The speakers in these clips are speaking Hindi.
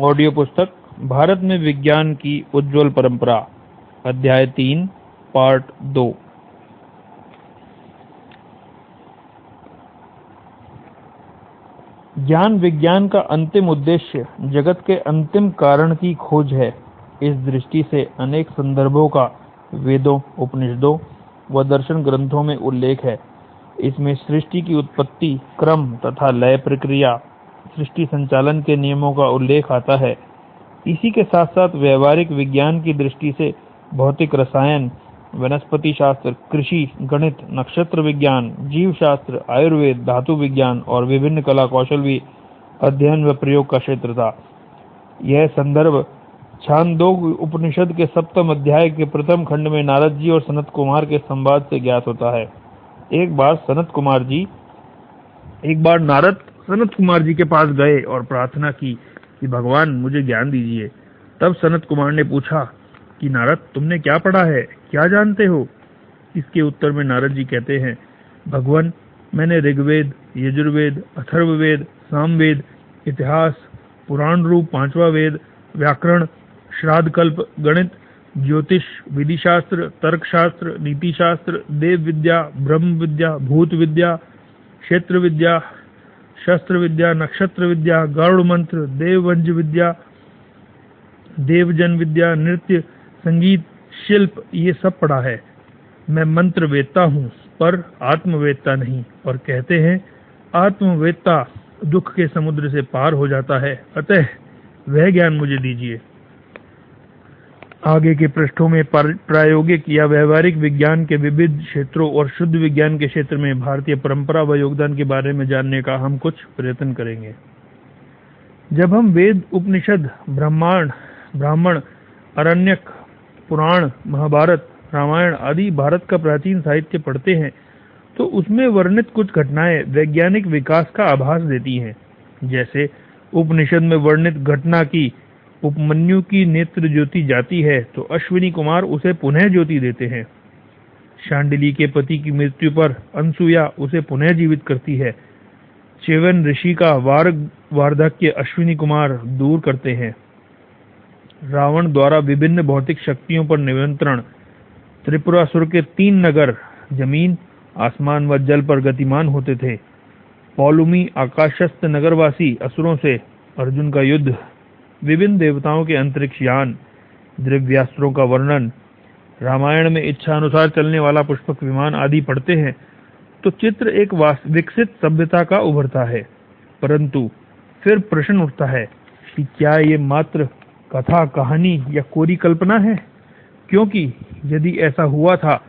ऑडियो पुस्तक भारत में विज्ञान की उज्ज्वल परंपरा, अध्याय तीन, पार्ट दो। ज्ञान विज्ञान का अंतिम उद्देश्य जगत के अंतिम कारण की खोज है। इस दृष्टि से अनेक संदर्भों का वेदों, उपनिषदों व दर्शन ग्रंथों में उल्लेख है। इसमें सृष्टि की उत्पत्ति, क्रम तथा लय प्रक्रिया सृष्टि संचालन के नियमों का उल्लेख आता है। इसी के साथ साथ व्यवहारिक विज्ञान की दृष्टि से भौतिक रसायन, वनस्पति शास्त्र, कृषि, गणित, नक्षत्र विज्ञान जीव शास्त्र आयुर्वेद, धातु विज्ञान और विभिन्न कला कौशल भी अध्ययन व प्रयोग का क्षेत्र था। यह संदर्भ छांदोग उपनिषद के सप्तम अध्याय के प्रथम खंड में नारद जी और सनत कुमार के संवाद से ज्ञात होता है। एक बार सनत कुमार जी, एक बार नारद सनत कुमार जी के पास गए और प्रार्थना की कि भगवान मुझे ज्ञान दीजिए। तब सनत कुमार ने पूछा कि नारद, तुमने क्या पढ़ा है? क्या जानते हो? इसके उत्तर में नारद जी कहते हैं, भगवान, मैंने ऋग्वेद, यजुर्वेद, अथर्ववेद, सामवेद, इतिहास, पुराण रूप, पांचवा वेद, व्याकरण श्राद्ध कल्प गणित, ज्योतिष विधि शास्त्र तर्क शास्त्र नीति शास्त्र देव विद्या, ब्रह्म विद्या, भूत विद्या, क्षेत्र विद्या शस्त्र विद्या, नक्षत्र विद्या, गरुड़ मंत्र देववंज विद्या देवजन विद्या, नृत्य, संगीत, शिल्प, ये सब पढ़ा है। मैं मंत्र वेता हूँ, पर आत्मवेदता नहीं। और कहते हैं आत्मवेदता दुख के समुद्र से पार हो जाता है। अतः वह ज्ञान मुझे दीजिए। आगे के पृष्ठों में प्रायोगिक या व्यवहारिक विज्ञान के विविध क्षेत्रों और शुद्ध विज्ञान के क्षेत्र में भारतीय परंपरा व योगदान के बारे में जानने का हम कुछ प्रयत्न करेंगे। जब हम वेद उपनिषद ब्राह्मण, अरण्यक, पुराण, महाभारत, रामायण आदि भारत का प्राचीन साहित्य पढ़ते हैं तो उसमें वर्णित कुछ घटनाएँ वैज्ञानिक विकास का आभास देती हैं। जैसे उपनिषद में वर्णित घटना की उपमन्यु की नेत्र ज्योति जाती है तो अश्विनी कुमार उसे पुनः ज्योति देते हैं। शांडिली के पति की मृत्यु पर अनसुया उसे पुनः जीवित करती है। चेवन ऋषि का वार्ग वार्धक्य अश्विनी कुमार दूर करते हैं। रावण द्वारा विभिन्न भौतिक शक्तियों पर नियंत्रण त्रिपुरासुर के तीन नगर, ज़मीन, आसमान व जल पर गतिमान होते थे। पौलुमी आकाशस्थ नगरवासी असुरों से अर्जुन का युद्ध विभिन्न देवताओं के अंतरिक्ष यान, द्रव्यास्त्रों का वर्णन, रामायण में इच्छा अनुसार चलने वाला पुष्पक विमान आदि पढ़ते हैं तो चित्र एक विकसित सभ्यता का उभरता है। परंतु फिर प्रश्न उठता है कि क्या ये मात्र कथा, कहानी या कोरी कल्पना है? क्योंकि यदि ऐसा हुआ था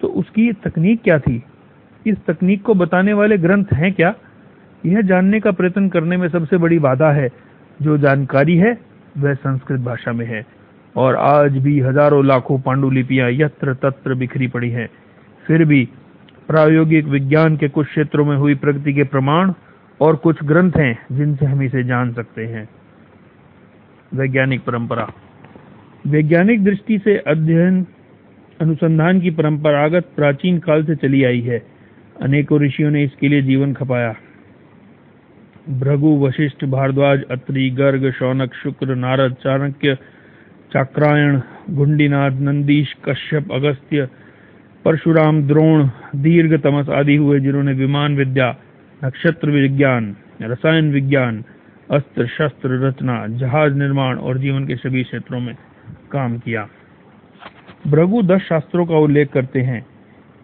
तो उसकी तकनीक क्या थी? इस तकनीक को बताने वाले ग्रंथ हैं क्या? यह जानने का प्रयत्न करने में सबसे बड़ी बाधा है जो जानकारी है, वह संस्कृत भाषा में है। और आज भी हज़ारों लाखों पांडुलिपियाँ यत्र तत्र बिखरी पड़ी हैं। फिर भी प्रायोगिक विज्ञान के कुछ क्षेत्रों में हुई प्रगति के प्रमाण और कुछ ग्रंथ हैं, जिनसे हम इसे जान सकते हैं। वैज्ञानिक परंपरा। वैज्ञानिक दृष्टि से अध्ययन, अनुसंधान की परंपरागत प्राचीन काल से चली आई है। अनेकों ऋषियों ने इसके लिए जीवन खपाया। भृगु वशिष्ठ भारद्वाज, अत्रि गर्ग, शौनक शुक्र, नारद चाणक्य, चाक्रायण, गुंडीनाथ, नंदीश, कश्यप, अगस्त्य, परशुराम, द्रोण, दीर्घ, तमस आदि हुए जिन्होंने विमान विद्या, नक्षत्र विज्ञान, रसायन विज्ञान, अस्त्र शस्त्र, रचना, जहाज़ निर्माण और जीवन के सभी क्षेत्रों में काम किया। भृगु दस शास्त्रों का उल्लेख करते हैं।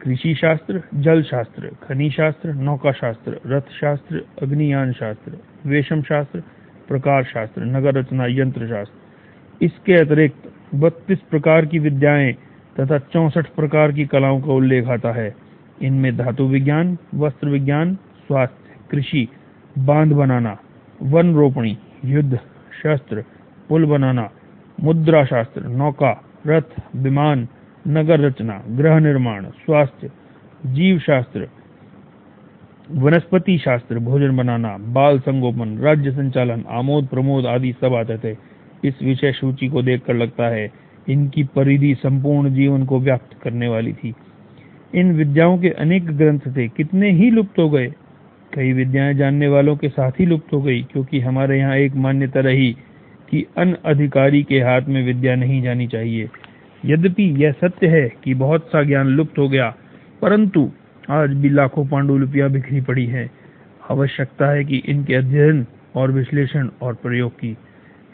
कृषि शास्त्र जल शास्त्र खनि शास्त्र नौका शास्त्र रथ शास्त्र अग्नियान शास्त्र वेशम शास्त्र प्रकार शास्त्र नगर रचना यंत्र शास्त्र इसके अतिरिक्त बत्तीस प्रकार की विद्याएँ तथा चौसठ प्रकार की कलाओं का उल्लेख आता है। इनमें धातु विज्ञान, वस्त्र विज्ञान, स्वास्थ्य, कृषि, बाँध बनाना, वन रोपणी, युद्ध, शस्त्र, पुल बनाना मुद्रा शास्त्र नौका, रथ, विमान नगर रचना, ग्रह निर्माण, स्वास्थ्य जीव शास्त्र वनस्पति शास्त्र, भोजन बनाना, बाल संगोपन, राज्य संचालन, आमोद प्रमोद आदि सब आते थे। इस विषय सूची को देखकर लगता है, इनकी परिधि संपूर्ण जीवन को व्याप्त करने वाली थी। इन विद्याओं के अनेक ग्रंथ थे, कितने ही लुप्त हो गए। कई विद्याएँ जानने वालों के साथ ही लुप्त हो गई, क्योंकि हमारे यहाँ एक मान्यता रही कि अन अधिकारी के हाथ में विद्या नहीं जानी चाहिए। यद्यपि यह सत्य है कि बहुत सा ज्ञान लुप्त हो गया, परंतु आज भी लाखों पांडुलिपियाँ बिखरी पड़ी हैं। आवश्यकता है कि इनके अध्ययन और विश्लेषण और प्रयोग की।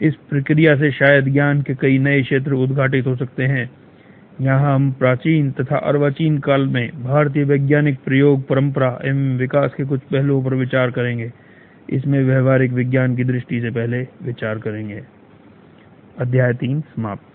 इस प्रक्रिया से शायद ज्ञान के कई नए क्षेत्र उद्घाटित हो सकते हैं। यहाँ हम प्राचीन तथा अर्वाचीन काल में भारतीय वैज्ञानिक प्रयोग परंपरा एवं विकास के कुछ पहलुओं पर विचार करेंगे। इसमें व्यवहारिक विज्ञान की दृष्टि से पहले विचार करेंगे। अध्याय 3 समाप्त।